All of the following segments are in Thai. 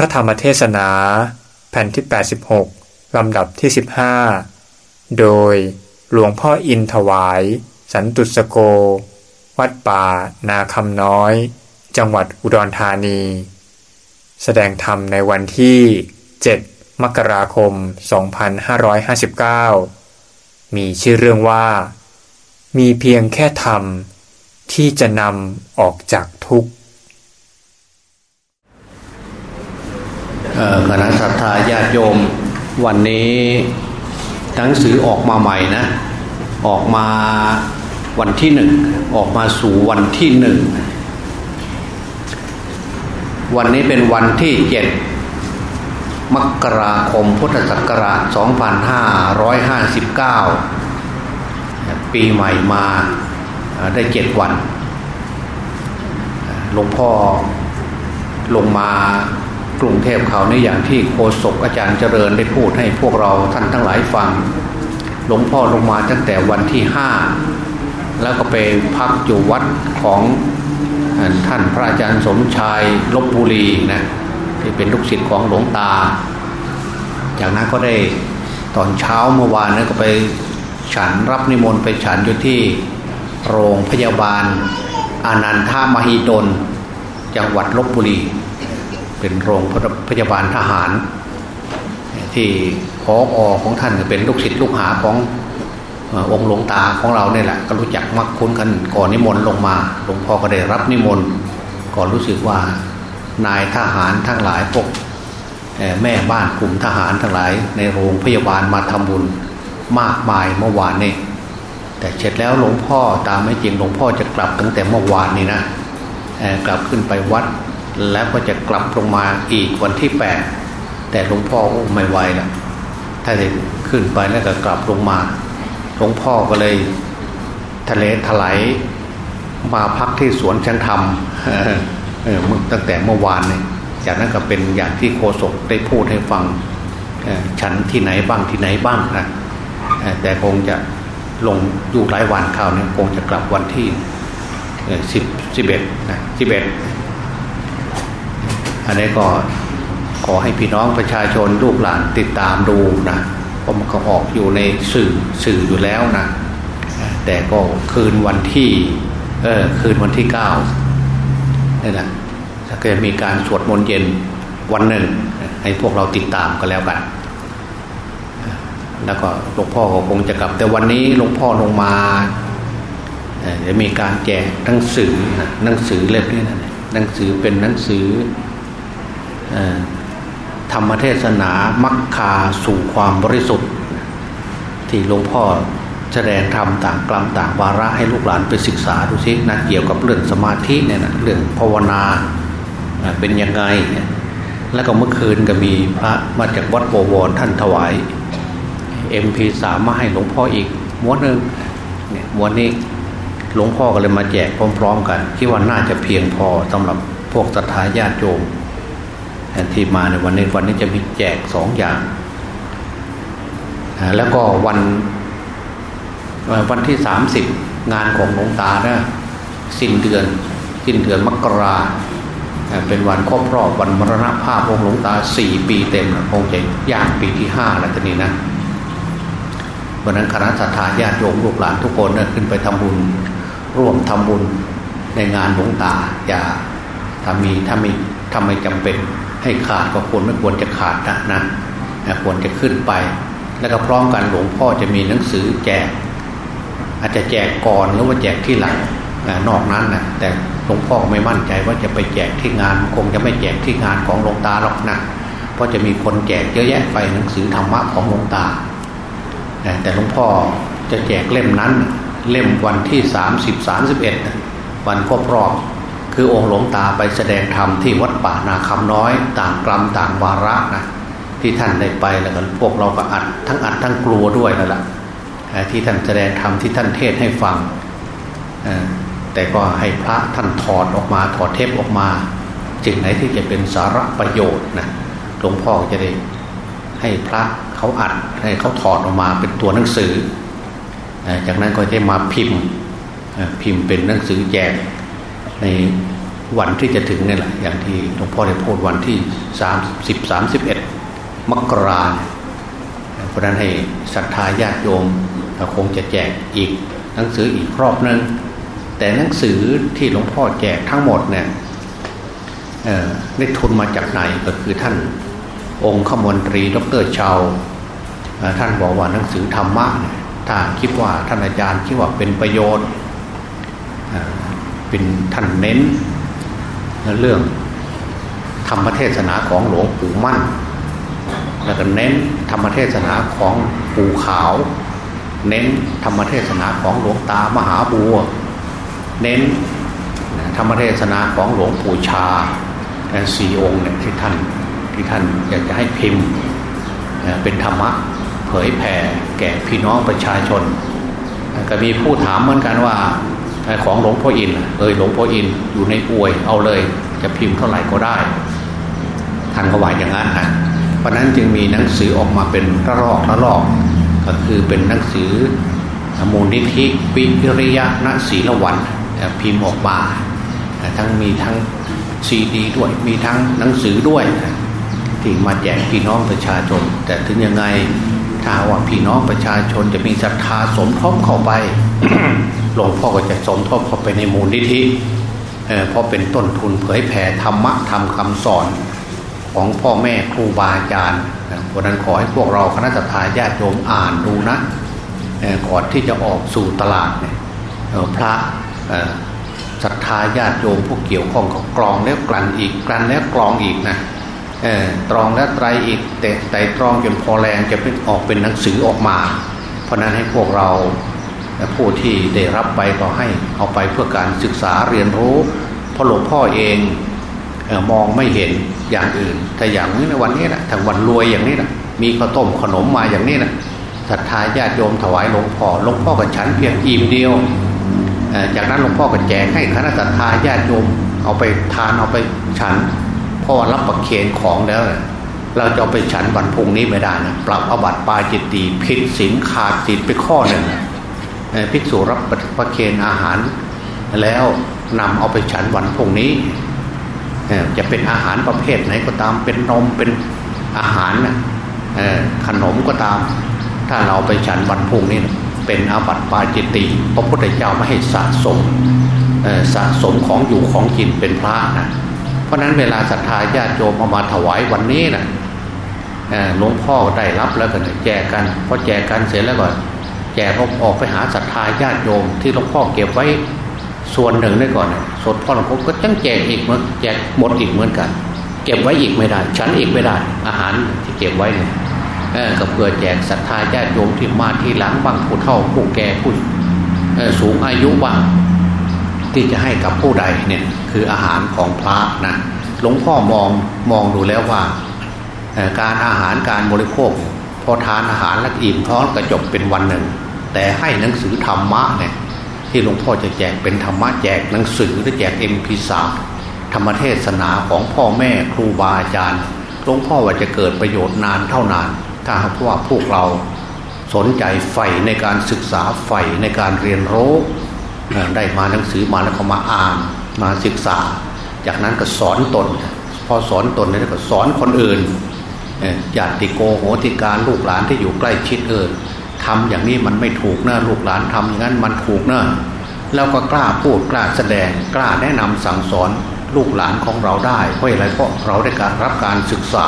ระธรรมเทศนา แผ่นที่ 86 ลำดับที่ 15 โดยหลวงพ่ออินถวาย สันตุสโก วัดป่า นาคำน้อย จังหวัดอุดรธานี แสดงธรรมในวันที่ 7 มกราคม 2559 มีชื่อเรื่องว่า มีเพียงแค่ธรรม ที่จะนำออกจากทุกข์ คณะศรัทธาญาติโยม วันนี้หนังสือออกมาใหม่นะ ออกมาวันที่หนึ่งออกมาสู่วันที่หนึ่งวันนี้เป็นวันที่เจ็ดมกราคมพุทธศักราช 2559 ปีใหม่มาได้เจ็ดวัน หลวงพ่อลงมา กรุงเทพเขาในอย่างที่โฆษกอาจารย์เจริญได้พูดให้พวกเราท่านทั้งหลายฟัง หลวงพ่อลงมาตั้งแต่วันที่ห้าแล้วก็ไปพักอยู่วัดของท่านพระอาจารย์สมชายลบบุรีนะที่เป็นลูกศิษย์ของหลวงตา จากนั้นก็ได้ตอนเช้าเมื่อวานนั้นก็ไปฉันรับนิมนต์ไปฉันอยู่ที่โรงพยาบาล อานันทามหิดลจังหวัดลบบุรี เป็นโรงพยาบาลทหาร ที่พออของท่านเป็นลูกศิษย์ลูกหาขององค์หลวงตาของเราเนี่ยแหละก็รู้จักมักคุ้นกันก่อนนิมนต์ลงมาหลวงพ่อก็ได้รับนิมนต์ก่อนรู้สึกว่านายทหารทั้งหลายพวกแม่บ้านกลุ่มทหารทั้งหลาย ในโรงพยาบาลมาทำบุญมากมายเมื่อวานนี้แต่เสร็จแล้วหลวงพ่อตามไม่จริงหลวงพ่อจะกลับตั้งแต่เมื่อวานนี้นะกลับขึ้นไปวัด แล้วก็จะกลับลงมาอีกวันที่แปดแต่หลวงพ่อก็ไม่ไหวละถ้าได้ขึ้นไปแล้วก็กลับลงมา หลวงพ่อก็เลย ทะเลถลายมาพักที่สวนชันธรรมเมื่อตั้งแต่เมื่อวานเนี่ยจากนั้นก็เป็นอย่างที่โคศกได้พูดให้ฟังฉันที่ไหนบ้างที่ไหนบ้างนะแต่คงจะลงอยู่หลายวันข่าวนี้คงจะกลับวันที่สิบสิบเอ็ดนะสิบเอ็ด อันนี้ก็ขอให้พี่น้องประชาชนลูกหลานติดตามดูนะเพราะมันก็ออกอยู่ในสื่อสื่ออยู่แล้วนะแต่ก็คืนวันที่เออคืนวันที่เก้านี่แหละถ้าเกิดมีการสวดมนต์เย็นวันหนึ่ง ให้พวกเราติดตามกันแล้วกัน แล้วก็หลวงพ่อก็คงจะกลับ แต่วันนี้หลวงพ่อลงมาจะมีการแจกหนังสือหนังสือเล่มนี้นะหนังสือเป็นหนังสือ ธรรมเทศนามักคาสู่ความบริสุทธิ์ ที่หลวงพ่อแสดงธรรมต่างกลัมต่างวาระให้ลูกหลานไปศึกษาดูซินะเกี่ยวกับเรื่องสมาธิเนี่ยนะเรื่องภาวนาเป็นยังไง แล้วก็เมื่อคืนก็มีพระมาจากวัดโบวรท่านถวายเอ็มพีสามมาให้หลวงพ่ออีกม้วนหนึ่งเนี่ยม้วนนี้หลวงพ่อก็เลยมาแจกพร้อม ๆ กัน คิดว่าน่าจะเพียงพอสำหรับพวกศรัทธาญาติโยม ที่มาในวันนี้วันนี้จะมีแจกสองอย่าง แล้วก็วันวันที่สามสิบงานของหลวงตาเนะสิ้นเดือนสิ้นเดือนมกราเป็นวันครบรอบวันมรณภาพองค์หลวงตาสี่ปีเต็มคงจะย่างปีที่ห้าแล้วทีนี้นะวันนั้นคณะสัตยาญาติโยมลูกหลานทุกคนนะขึ้นไปทำบุญร่วมทำบุญในงานหลวงตา อย่าถ้ามีถ้ามีถ้าไม่จำเป็น ให้ขาดก็ควรไม่ควรจะขาดนะนะควรจะขึ้นไป แล้วก็พร้อมกันหลวงพ่อจะมีหนังสือแจก อาจจะแจกก่อนหรือว่าแจกที่หลังนอกนั้นนะแต่หลวงพ่อไม่มั่นใจว่าจะไปแจกที่งาน คงจะไม่แจกที่งานของหลวงตาหรอกนะเพราะจะมีคนแจกเยอะแยะไปหนังสือธรรมะของหลวงตาแต่หลวงพ่อจะแจกเล่มนั้น เล่มวันที่สามสิบสามสิบเอ็ดวันครบรอบ คือองค์หลวงตาไปแสดงธรรมที่วัดป่านาคำน้อย ต่างกลัมต่างวาระนะที่ท่านได้ไปแล้วกันพวกเราก็อัดทั้งอัดทั้งกลัวด้วยนั่นแหละที่ท่านแสดงธรรมที่ท่านเทศให้ฟังแต่ก็ให้พระท่านถอดออกมาถอดเทปออกมาจึงไหนที่จะเป็นสาระประโยชน์นะหลวงพ่อจะได้ให้พระเขาอัดให้เขาถอดออกมาเป็นตัวหนังสือ จากนั้นก็จะมาพิมพ์พิมพ์เป็นหนังสือแจก ในวันที่จะถึงนี่แหละอย่างที่หลวงพ่อได้พูดวันที่สามสิบสามสิบเอ็ดมกราเพราะนั้นให้ศรัทธาญาติโยมคงจะแจกอีกหนังสืออีกรอบนึงแต่หนังสือที่หลวงพ่อแจกทั้งหมดเนี่ยได้ทุนมาจากไหนก็คือท่านองค์ขมนตรี ดรชาวท่านบอกว่าหนังสือธรรมะถ้าคิดว่าท่านอาจารย์คิดว่าเป็นประโยชน์ เป็นท่านเน้น เรื่องธรรมเทศนาของหลวงปู่มั่น แล้วก็เน้นธรรมเทศนาของปู่ขาว เน้นธรรมเทศนาของหลวงตามหาบัว เน้นธรรมเทศนาของหลวงปู่ชาสี่องค์เนี่ยที่ท่านที่ท่านอยากจะให้พิมพ์เป็นธรรมะเผยแผ่แก่พี่น้องประชาชน ก็มีผู้ถามเหมือนกันว่า ของหลวงพ่ออินเออหลวงพ่ออินอยู่ในอวยเอาเลย จะพิมพ์เท่าไหร่ก็ได้ท่านก็ว่าอย่างนั้นนะเพราะนั้นจึงมีหนังสือออกมาเป็นระลอกระลอกก็คือเป็นหนังสือมูลนิธิวิริยะณศีละวันพิมพ์ออกมาทั้งมีทั้งซีดีด้วยมีทั้งหนังสือด้วยที่มาแจกพี่น้องประชาชน แต่ถึงยังไงถ้าว่าพี่น้องประชาชนจะมีศรัทธาสมทบเข้าไป หลวงพ่อก็จะสมทบเข้าไปในมูลนิธิเพราะเป็นต้นทุนเผยแผ่ธรรมะธรรมคำสอนของพ่อแม่ครูบาอาจารย์เพราะนั้นขอให้พวกเราคณะสัตยาญาติโยมอ่านดูนะก่อนที่จะออกสู่ตลาดเนี่ยพระศรัทธาญาติโยมผู้เกี่ยวข้องเขากรองแล้วกลั่นอีกกลั่นแล้วกรองอีกนะตรองแล้วไตรอีกแต่ไตตรองจนพอแรงจะเป็นออกเป็นหนังสือออกมา เพราะนั้นให้พวกเรา ผู้ที่ได้รับไปก็ให้เอาไปเพื่อการศึกษาเรียนรู้เพราะหลวงพ่อเองมองไม่เห็นอย่างอื่น แต่อย่างนี้ในวันนี้นะทางวันรวยอย่างนี้นะมีข้าวต้มขนมมาอย่างนี้นะศรัทธาญาติโยมถวายหลวงพ่อหลวงพ่อกับฉันเพียงอิ่มเดียว จากนั้นหลวงพ่อก็แจกให้คณะศรัทธาญาติโยมเอาไปทานเอาไปฉันพ่อรับประเคนของแล้วเราจะเอาไปฉันวันพุ่งนี้ไม่ได้นะปรับอบัติปาจิตตีผิดศีลขาดศีลไปข้อหนึ่ง ภิกษุรับประเคนอาหาร แล้วนำเอาไปฉันวันพุ่งนี้จะเป็นอาหารประเภทไหนก็ตามเป็นนมเป็นอาหารขนมก็ตาม ถ้าเราไปฉันวันพุ่งนี้เป็นอาบัติปาจิตติพระพุทธเจ้าไม่ให้สะสมสะสมของอยู่ของกินเป็นพระนะเพราะนั้นเวลาศรัทธาญาติโยมเอามาถวายวันนี้นะหลวงพ่อได้รับแล้วกันแจกกันพอแจกกันเสร็จแล้วก็ แจกออกไปหาศรัทธาญาติโยม ที่หลวงพ่อเก็บไว้ส่วนหนึ่งได้ก่อนสดพ่อหลวงพ่อก็จังแจกอีกเหมือนแจกหมดอีกเหมือนกัน เก็บไว้อีกไม่ได้ฉันอีกไม่ได้ อาหารที่เก็บไว้เนี่ยก็เพื่อแจกศรัทธาญาติโยมที่มาที่หลังบางผู้เฒ่าผู้แก่ผู้สูงอายุบ้างที่จะให้กับผู้ใดเนี่ยคืออาหารของพระนะหลวงพ่อมองมองดูแล้วว่า การอาหารการบริโภค อทานอาหารแล้วอิ่มท้องก็จบเป็นวันหนึ่ง แต่ให้หนังสือธรรมะเนี่ยที่หลวงพ่อจะแจกเป็นธรรมะแจกหนังสือหรือแจกเอ็มพีสาธรรมเทศนาของพ่อแม่ครูบาอาจารย์หลวงพ่อว่าจะเกิดประโยชน์นานเท่านาน ถ้าหากว่าพวกเราสนใจใฝ่ในการศึกษาใฝ่ในการเรียนรู้ได้มาหนังสือมาแล้วก็มาอ่านมาศึกษา จากนั้นก็สอนตน พอสอนตนแล้วก็สอนคนอื่น ญาติโกโหติการลูกหลานที่อยู่ใกล้ชิดเออทำอย่างนี้มันไม่ถูกนะลูกหลานทำอย่างนั้นมันถูกนะแล้วก็กล้าพูดกล้าแสดงกล้าแนะนำสั่งสอนลูกหลานของเราได้ เพราะอะไรเพราะเราได้การรับการศึกษา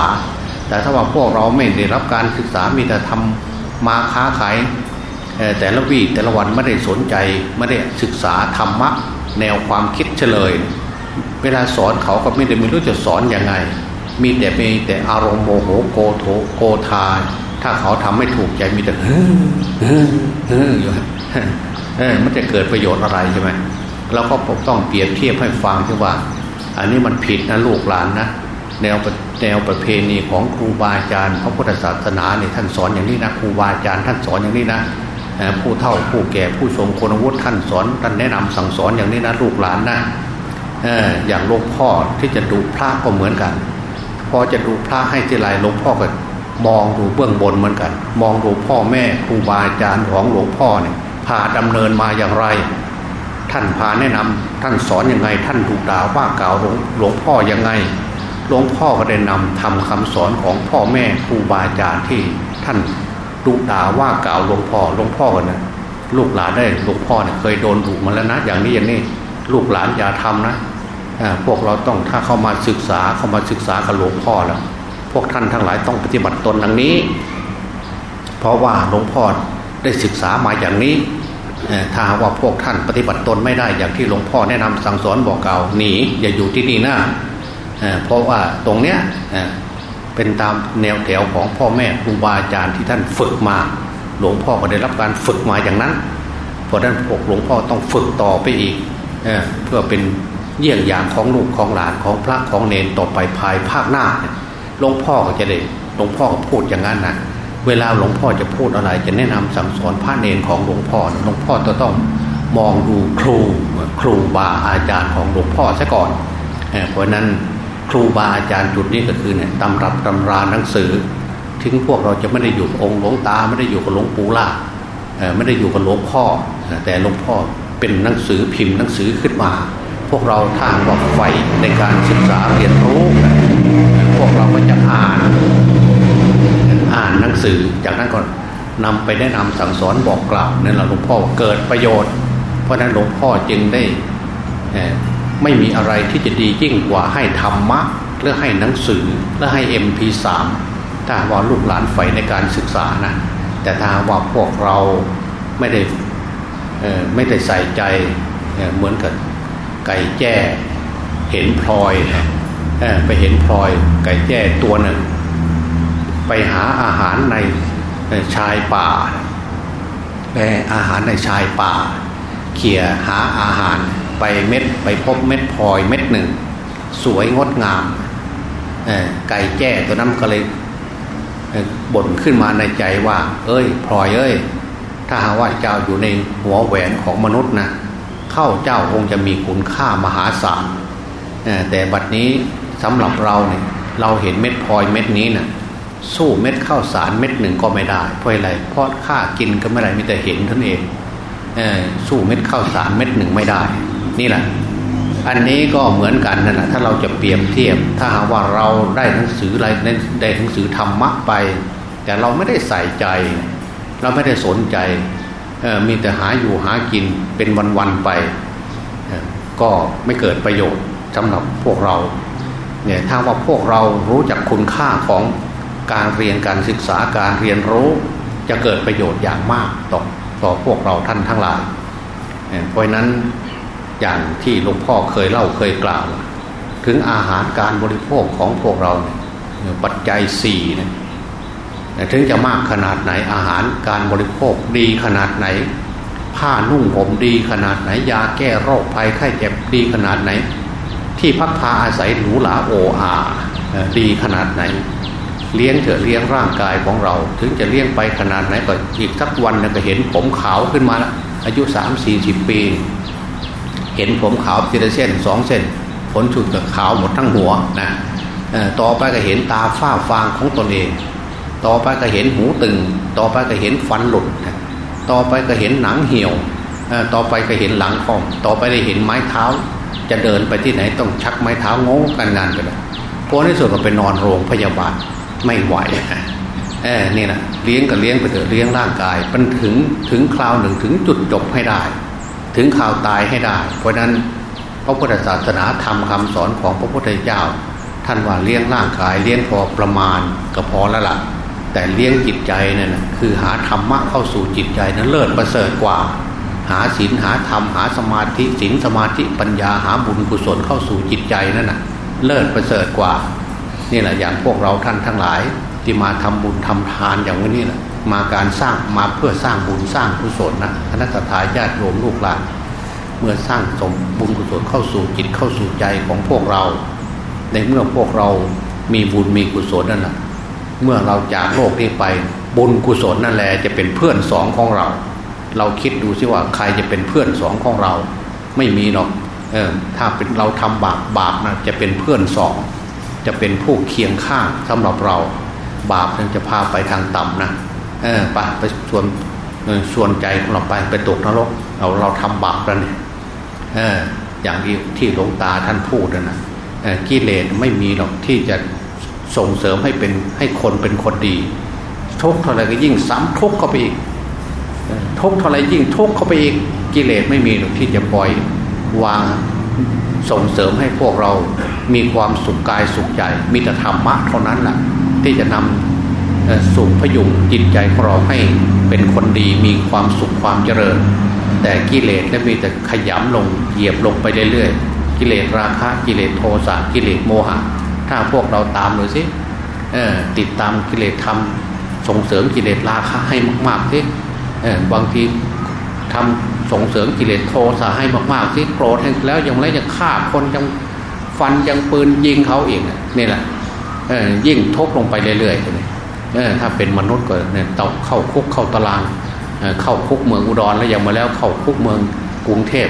แต่ถ้าว่าพวกเราไม่ได้รับการศึกษามีแต่ทำมาค้าขายแต่ละวีแต่ละวันไม่ได้สนใจไม่ได้ศึกษาธรรมะแนวความคิดเฉลย เวลาสอนเขาก็ไม่ได้ไม่รู้จะสอนอยังไง มีแต่มีแต่อารมณ์โมโหโกโถโกธาถ้าเขาทำไม่ถูกใจมีแต่เฮ้อเฮ้อเฮ้ออยู่เออมันจะเกิดประโยชน์อะไรใช่ไหมเราก็ต้องเปรียบเทียบให้ฟังที่ว่า อันนี้มันผิดนะลูกหลานนะแนวแนวประเพณีของครูบาอาจารย์พระพุทธศาสนาเนี่ยท่านสอนอย่างนี้นะครูบาอาจารย์ท่านสอนอย่างนี้นะผู้เฒ่าผู้แก่ผู้ทรงคุณวุฒิท่านสอนท่านแนะนำสั่งสอนอย่างนี้นะลูกหลานนะอย่างหลวงพ่อที่จะดูพระก็เหมือนกัน พอจะดูพระให้ทีไรหลวงพ่อก็มองดูเบื้องบนเหมือนกัน มองดูพ่อแม่ครูบาอาจารย์ของหลวงพ่อเนี่ยพาดำเนินมาอย่างไร ท่านพาแนะนำท่านสอนยังไง ท่านดูด่าว่ากล่าวหลวงหลวงพ่อยังไง หลวงพ่อก็ได้นำทำคำสอนของพ่อแม่ครูบาอาจารย์ที่ท่านดุด่าว่ากล่าวหลวงพ่อหลวงพ่อกันนะลูกหลานได้หลวงพ่อเนี่ยเคยโดนดุมาแล้วนะอย่างนี้อย่างนี้ ลูกหลานอย่าทำนะ พวกเราต้องถ้าเข้ามาศึกษาเข้ามาศึกษากับหลวงพ่อแล้วพวกท่านทั้งหลายต้องปฏิบัติตนดังนี้ เพราะว่าหลวงพ่อได้ศึกษามาอย่างนี้ถ้าว่าพวกท่านปฏิบัติตนไม่ได้อย่างที่หลวงพ่อแนะนำสั่งสอนบอกเก่าหนีอย่าอยู่ที่นี่นะเพราะว่าตรงเนี้ยเป็นตามแนวแถวของพ่อแม่ครูบาอาจารย์ที่ท่านฝึกมา หลวงพ่อก็ได้รับการฝึกมาอย่างนั้น เพราะนั้นพวกหลวงพ่อต้องฝึกต่อไปอีกเเพื่อเป็น เยี่ยงอย่างของลูกของหลานของพระของเนนต่อไปภายภาคหน้าหลวงพ่อก็จะได้หลวงพ่อก็พูดอย่างนั้นนะเวลาหลวงพ่อจะพูดอะไร จะแนะนำสั่งสอนพระเนนของหลวงพ่อหลวงพ่อจะต้องมองดูครูครูบาอาจารย์ของหลวงพ่อซะก่อนเพราะนั้นครูบาอาจารย์จุดนี้ก็คือเนี่ยตำรับตำราหนังสือ ถึงพวกเราจะไม่ได้อยู่องค์หลวงตาไม่ได้อยู่กับหลวงปู่ล่าไม่ได้อยู่กับหลวงพ่อ แต่หลวงพ่อเป็นหนังสือพิมพ์หนังสือขึ้นมา พวกเราทางว่าไฟในการศึกษาเรียนรู้ พวกเราก็จะอ่านอ่านหนังสือจากนั้นก็นำไปแนะนำสั่งสอนบอกกล่าวนั่นแหละหลวงพ่อเกิดประโยชน์ เพราะนั้นหลวงพ่อจึงได้ไม่มีอะไรที่จะดียิ่งกว่าให้ธรรมะหรือให้หนังสือและให้ MP3 ถ้าว่าลูกหลานใฝ่ในการศึกษานะแต่ถ้าว่าพวกเราไม่ได้ไม่ได้ใส่ใจเหมือนกับ ไก่แจ้เห็นพลอยไปเห็นพลอย ไก่แจ้ตัวหนึ่ง ไปหาอาหารในชายป่าไปอาหารในชายป่า เขี่ยหาอาหารไปเม็ดไปพบเม็ดพลอยเม็ดหนึ่ง สวยงดงามไก่แจ้ตัวนั้นก็เลยบ่นขึ้นมาในใจว่า เอ้ยพลอยเอ้ย ถ้าหาว่าเจ้าอยู่ในหัวแหวนของมนุษย์นะ ข้าเจ้าคงจะมีคุณค่ามหาศาลแต่บัดนี้สำหรับเราเนี่ยเราเห็นเม็ดพลอยเม็ดนี้นะ่ะสู้เม็ดข้าวสารเม็ดหนึ่งก็ไม่ได้ เพราะอะไรเพราะค่ากินก็ไม่ได้มีแต่เห็นท่านเองสู้เม็ดข้าวสารเม็ดหนึ่งไม่ได้ นี่แหละ อันนี้ก็เหมือนกันนะถ้าเราจะเปรียบเทียบ ถ้าหากว่าเราได้หนังสืออะไรได้หนังสือธรรมะไป แต่เราไม่ได้ใส่ใจ เราไม่ได้สนใจ มีแต่หาอยู่หากินเป็นวันๆไป ก็ไม่เกิดประโยชน์สำหรับพวกเราเนี่ยถ้าว่าพวกเรารู้จักคุณค่าของการเรียนการศึกษาการเรียนรู้ จะเกิดประโยชน์อย่างมากต่อต่อพวกเราท่านทั้งหลาย เพราะนั้นอย่างที่หลวงพ่อเคยเล่าเคยกล่าว ถึงอาหารการบริโภคของพวกเราเนี่ยปัจจัยสี่เนี่ย ถึงจะมากขนาดไหนอาหารการบริโภคดีขนาดไหน ผ้านุ่งห่มดีขนาดไหน ยาแก้โรคภัยไข้เจ็บดีขนาดไหน ที่พักพาอาศัยหรูหราโออาดีขนาดไหน เลี้ยงเถอะเลี้ยงร่างกายของเรา ถึงจะเลี้ยงไปขนาดไหนก็อีกสักวันนึงก็เห็นผมขาวขึ้นมาแล้วอายุสามสี่สิบปี เห็นผมขาวทีละเส้นสองเส้นผลสุดกับขาวหมดทั้งหัวนะต่อไปก็เห็นตาฝ้าฟางของตนเอง ต่อไปก็เห็นหูตึง ต่อไปก็เห็นฟันหลุด ต่อไปก็เห็นหนังเหี่ยว ต่อไปก็เห็นหลังคอมต่อไปได้เห็นไม้เท้า จะเดินไปที่ไหนต้องชักไม้เท้าโง่กันงานไปเลยพอในสุดก็ไปนอนโรงพยาบาลไม่ไหวเออนี่นะเลี้ยงก็เลี้ยงไปเถอะเลี้ยงร่างกายมันถึงถึงคราวหนึ่งถึงจุดจบให้ได้ ถึงข่าวตายให้ได้ เพราะนั้นพระพุทธศาสนาทำคำสอนของพระพุทธเจ้า ท่านว่าเลี้ยงร่างกายเลี้ยงพอประมาณก็พอแล้วล่ะ แต่เลี้ยงจิตใจนั่นนะคือหาธรรมะเข้าสู่จิตใจนั้นเลิศประเสริฐกว่า หาศีลหาธรรมหาสมาธิศีลสมาธิปัญญาหาบุญกุศลเข้าสู่จิตใจนั่นนะเลิศประเสริฐกว่า นี่แหละอย่างพวกเราท่านทั้งหลาย ที่มาทำบุญทำทานอย่างวันนี้แหละมาการสร้างมาเพื่อสร้างบุญสร้างกุศลนะคณะทาญาติโยมลูกหลานเมื่อสร้างสมบุญกุศลเข้าสู่จิตเข้าสู่ใจของพวกเรา ในเมื่อพวกเรามีบุญมีกุศลนั่นแหละ เมื่อเราจากโลกนี้ไป บุญกุศลนั่นแหละจะเป็นเพื่อนสองของเรา เราคิดดูสิว่าใครจะเป็นเพื่อนสองของเรา ไม่มีหรอกเออถ้าเป็นเราทำบาปบาปนะจะเป็นเพื่อนสอง จะเป็นผู้เคียงข้างสำหรับเรา บาปจะพาไปทางต่ำนะเออไปไปส่วนส่วนใจของเราไปไปตกนรกเราเราทำบาปแล้วเนี่ยเอออย่างที่หลวงตาท่านพูดนะกิเลสไม่มีหรอกที่จะ ส่งเสริมให้เป็นให้คนเป็นคนดี ทุกเท่าไรก็ยิ่งซ้ำทุกเข้าไปอีกทุกเท่าไรยิ่งทุกเข้าไปอีกกิเลสไม่มีหรอกที่จะปล่อยวางส่งเสริมให้พวกเรามีความสุขกายสุขใจมีแต่ธรรมะเท่านั้นแหละที่จะนำสุขพยุงจิตใจของเราให้เป็นคนดีมีความสุขความเจริญ แต่กิเลสและมีแต่ขยำลงเหยียบลงไปเรื่อยๆกิเลสราคะกิเลสโทสะกิเลสโมหะ ถ้าพวกเราตามดูสิติดตามกิเลสทำส่งเสริมกิเลสราคะให้มากๆสิบางทีทำส่งเสริมกิเลสโทสะให้มากๆสิโกรธแล้วยังไรจะฆ่าคนยังฟันยังปืนยิงเขาเองนี่แหละยิ่งทบลงไปเรื่อยๆถ้าเป็นมนุษย์ก็เนี่ยตกเข้าคุกเข้าตารางเข้าคุกเมืองอุดรแล้วยังมาแล้วเข้าคุกเมืองกรุงเทพ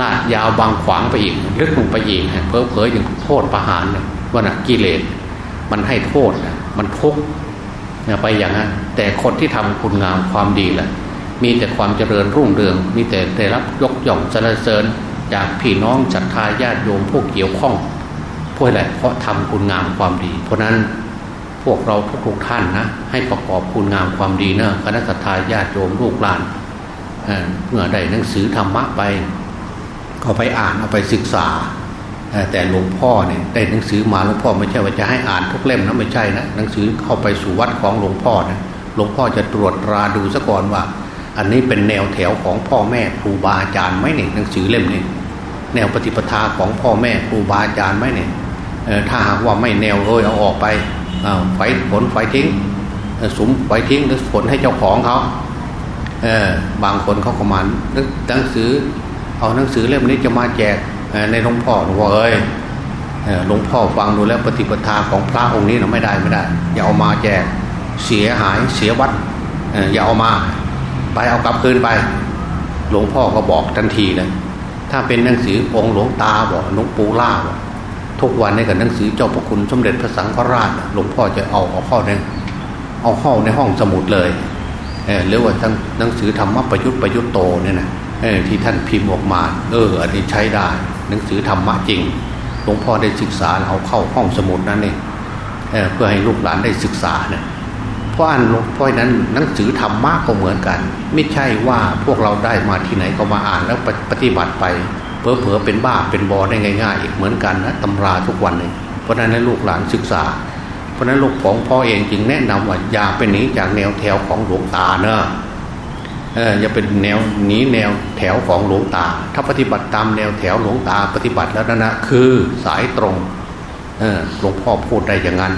ลาดยาวบางขวางไปอีกลึกลงไปอีกเพอเพออย่างโทษประหารว่านะกิเลสมันให้โทษมันทุกไปอย่างนั้นแต่คนที่ทำคุณงามความดีแหละมีแต่ความเจริญรุ่งเรือง มีแต่ได้รับยกย่องสรรเสริญ จากพี่น้องศรัทธาญาติโยมผู้เกี่ยวข้องพวกแหละเพราะทำคุณงามความดี เพราะนั้นพวกเราทุกๆท่านนะให้ประกอบคุณงามความดีนะคณะศรัทธาญาติโยมลูกหลานเมื่อได้หนังสือธรรมะไป ก็ไปอ่านเอาไปศึกษา แต่หลวงพ่อเนี่ยได้หนังสือมาหลวงพ่อไม่ใช่ว่าจะให้อ่านทุกเล่มนะไม่ใช่นะหนังสือเข้าไปสู่วัดของหลวงพ่อนะหลวงพ่อจะตรวจตราดูซะก่อนว่า อันนี้เป็นแนวแถวของพ่อแม่ครูบาอาจารย์ไหมเนี่ยหนังสือเล่มนี้แนวปฏิปทาของพ่อแม่ครูบาอาจารย์ไหมเนี่ยถ้าหากว่าไม่แนวเออเอาออกไปไฟผลไฟทิ้งสุมไฟทิ้งหรือผลให้เจ้าของเขาเออบางคนเขาก็มาหนังสือ เอาหนังสือเล่มนี้จะมาแจกในหลวงพ่อหลวงพ่อเอ้ยหลวงพ่อฟังดูแล้วปฏิปทาของพระองค์นี้เราไม่ได้ไม่ได้ อย่าเอามาแจกเสียหายเสียวัดอย่าเอามาไปเอากลับคืนไป หลวงพ่อก็บอกทันทีเลยถ้าเป็นหนังสือองค์หลวงตาบอกหลวงปู่ล่าบอกทุกวันในกับหนังสือเจ้าพระคุณสมเด็จพระสังฆราช หลวงพ่อจะเอาเอาเข้าในเอาเข้าในห้องสมุดเลยเออหรือว่าทั้งหนังสือธรรมะประยุทธ์ประยุทธ์โตเนี่ยนะ ที่ท่านพิมพ์ออกมา เออ อันนี้ใช้ได้ หนังสือธรรมะจริงหลวงพ่อได้ศึกษาเอาเข้าห้องสมุดนั่นเองเเพื่อให้ลูกหลานได้ศึกษาเนี่ยเพราะอันเพราะนั้นหนังสือธรรมะก็เหมือนกัน ไม่ใช่ว่าพวกเราได้มาที่ไหนก็มาอ่านแล้วปฏิบัติไปเพอเพอเป็นบ้าเป็นบอได้ง่ายๆอีกเหมือนกันนะตำราทุกวันเลยเพราะนั้นให้ลูกหลานศึกษา เพราะนั้นลูกของพ่อเองจึงแนะนำว่าอย่าไปหนีจากแนวแถวของหลวงตาเนอะ อออย่าเป็นแนวหนีแนวแถวของหลวงตา ถ้าปฏิบัติตามแนวแถวหลวงตาปฏิบัติแล้วนะนะคือสายตรงหลวงพ่อพูดได้อย่างนั้น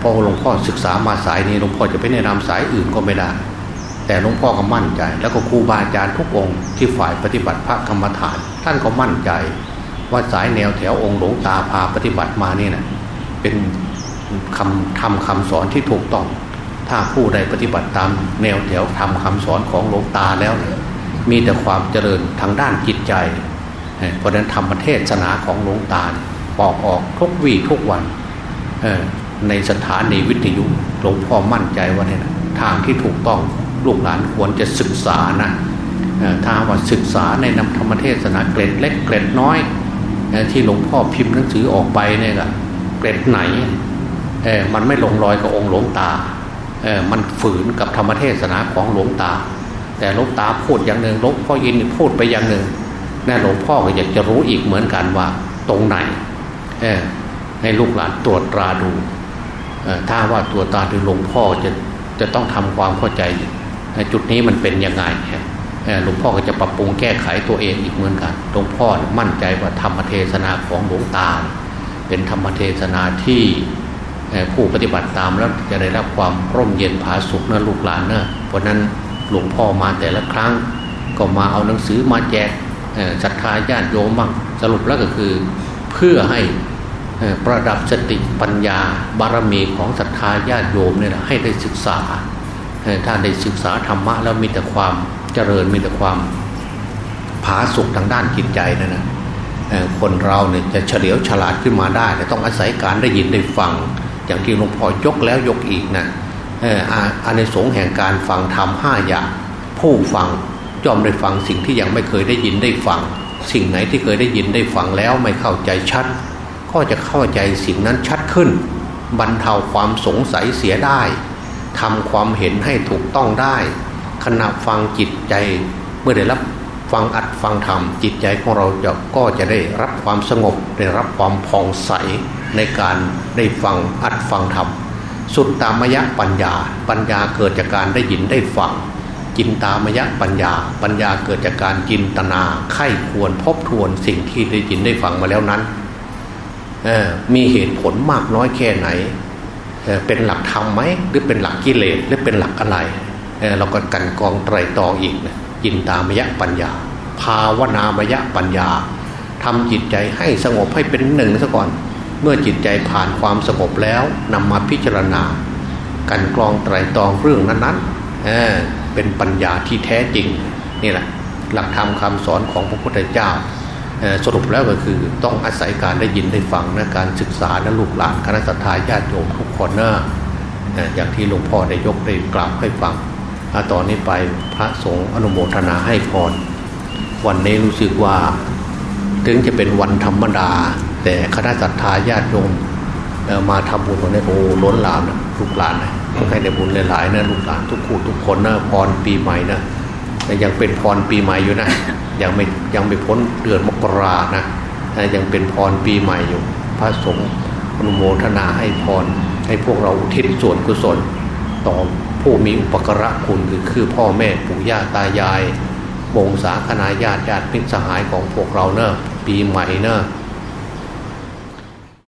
พอหลวงพ่อศึกษามาสายนี้หลวงพ่อจะไปแนะนำสายอื่นก็ไม่ได้ แต่หลวงพ่อก็มั่นใจ แล้วก็ครูบาอาจารย์ทุกองค์ที่ฝ่ายปฏิบัติพระกรรมฐาน ท่านก็มั่นใจ ว่าสายแนวแถวองค์หลวงตาพาปฏิบัติมานี่นะเป็นคำทำคำสอนที่ถูกต้อง ถ้าผู้ใดปฏิบัติตามแนวแถวทำคำสอนของหลวงตาแล้ว มีแต่ความเจริญทางด้านจิตใจ เพราะนั้นธรรมเทศนาของหลวงตาปอกออกทุกวี่ทุกวันในสถานีวิทยุหลวงพ่อมั่นใจว่าเนี่ยทางที่ถูกต้องลูกหลานควรจะศึกษานะถ้าว่าศึกษาในนำธรรมเทศนาเกร็ดเล็กเกร็ดน้อย ที่หลวงพ่อพิมพ์หนังสือออกไปเนี่ยเกร็ดไหนมันไม่ลงรอยกับองค์หลวงตา มันฝืนกับธรรมเทศนาของหลวงตา แต่หลวงตาพูดอย่างหนึ่งหลวงพ่อยินพูดไปอย่างหนึ่งแน่หลวงพ่อก็อยากจะรู้อีกเหมือนกันว่าตรงไหนให้ลูกหลานตรวจตราดูถ้าว่าตัวตาดูหลวงพ่อจะจะต้องทำความเข้าใจจุดนี้มันเป็นยังไงหลวงพ่อก็จะปรับปรุงแก้ไขตัวเองอีกเหมือนกันหลวงพ่อมั่นใจว่าธรรมเทศนาของหลวงตา เป็นธรรมเทศนาที่ ผู้ปฏิบัติตามแล้วจะได้รับความร่มเย็นผาสุกนะลูกหลานเนะเพราะนั้นหลวงพ่อมาแต่ละครั้ง ก็มาเอาหนังสือมาแจกศรัทธาญาติโยมบ้างสรุปแล้วก็คือเพื่อให้ประดับสติปัญญาบารมีของศรัทธาญาติโยมเนี่ยให้ได้ศึกษาถ้าได้ศึกษาธรรมะแล้วมีแต่ความเจริญมีแต่ความผาสุกทางด้านจิตใจนั่นนะคนเราเนี่ยจะเฉลียวฉลาดขึ้นมาได้แต่ต้องอาศัยการได้ยินได้ฟัง อย่างที่หลวงพ่อยกแล้วยกอีกนะอันในสงแห่งการฟังธรรมห้าอย่าง ผู้ฟังย่อมได้ฟังสิ่งที่ยังไม่เคยได้ยินได้ฟัง สิ่งไหนที่เคยได้ยินได้ฟังแล้วไม่เข้าใจชัด ก็จะเข้าใจสิ่งนั้นชัดขึ้น บรรเทาความสงสัยเสียได้ทำความเห็นให้ถูกต้องได้ ขณะฟังจิตใจเมื่อได้รับฟังอัดฟังธรรมจิตใจของเราจะก็จะได้รับความสงบได้รับความผ่องใส ในการได้ฟังอัดฟังธรรมสุดตามยะปัญญา ปัญญาเกิดจากการได้ยินได้ฟังจินตามยะปัญญา ปัญญาเกิดจากการจินตนาไข้ควรทบทวนสิ่งที่ได้ยินได้ฟังมาแล้วนั้นมีเหตุผลมากน้อยแค่ไหนเเป็นหลักธรรมไหมหรือเป็นหลักกิเลสหรือเป็นหลักอะไรเเราก็กันกองไตรตองอีกนะจินตามยะปัญญา ภาวนามยะปัญญาทำจิตใจให้สงบให้เป็นหนึ่งซะก่อน เมื่อจิตใจผ่านความสงบแล้วนำมาพิจารณา กันกรองไตรตองเรื่องนั้นๆเเป็นปัญญาที่แท้จริงนี่แหละหลักธรรมคาสอนของพระพุทธเจ้าสรุปแล้วก็คือต้องอาศัยการได้ยินได้ฟังนะการศึกษาและลูกหลานคณะสัตยาญาติโยมทุกคนนะอย่างที่หลวงพ่อได้ยกได้กล่าวให้ฟังต่อนนี้ไปพระสงฆ์อนุโมทนาให้พรวันนี้รู้สึกว่า ถึงจะเป็นวันธรรมดา แต่คณะสัตยาญาติโยมมาทำบุญวันนี้โอ้ล้นหลามนะลูกหลานนะให้ได้บุญหลายๆนะลูกหลานทุกคู่ทุกคนนะพรปีใหม่นะแต่ยังเป็นพรปีใหม่อยู่นะยังไม่ยังไม่พ้นเดือนมกรานะยังเป็นพรปีใหม่อยู่ พระสงฆ์อนุโมทนาให้พร ให้พวกเราอุทิศส่วนกุศล ต่อผู้มีอุปกระคุณคือคือพ่อแม่ปู่ย่าตายายวงศาคณาญาติญาติมิตรสหายของพวกเราเนอะปีใหม่เนอะ